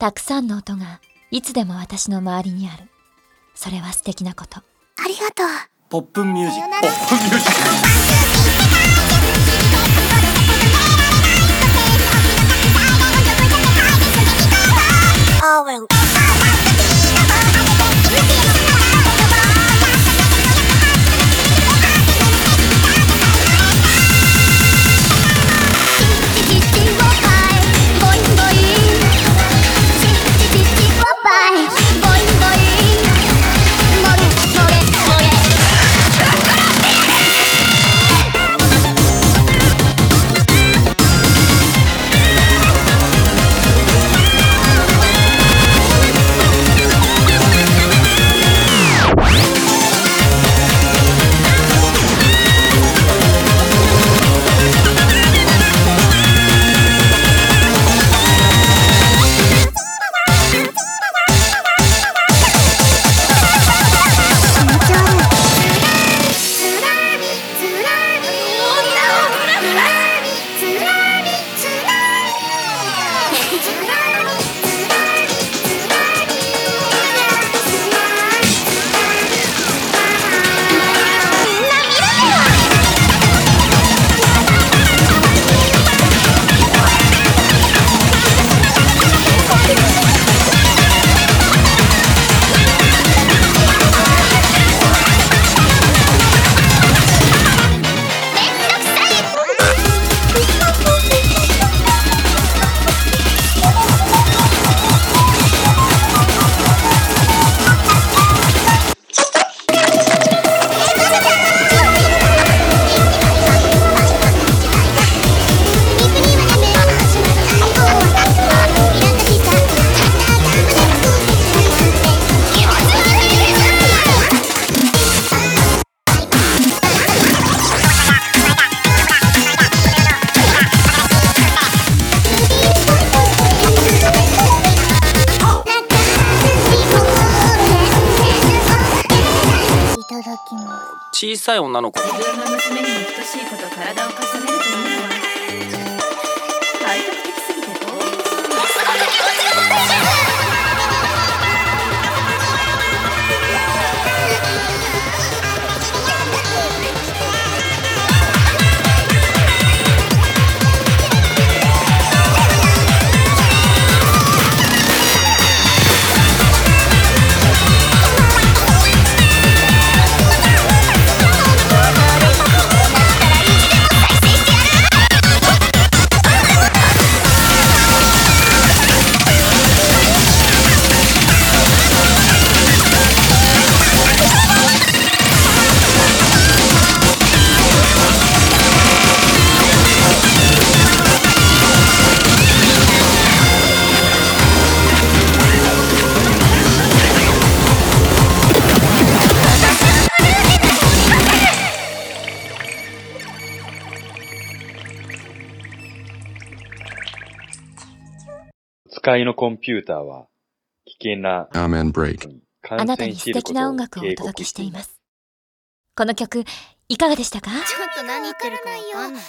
たくさんの音がいつでも私の周りにある。それは素敵なこと。ありがとう。ポップンミュージック。ポップンミュージック。小さい女の子。自分の娘にも等しいこと体を重ねるという使いのコンピューターは危険なあ感なたに素染しているこ敵な音楽をお警届け告してています。しいます。この曲、いかがでしたか？ちょっと何言ってるかわかんない。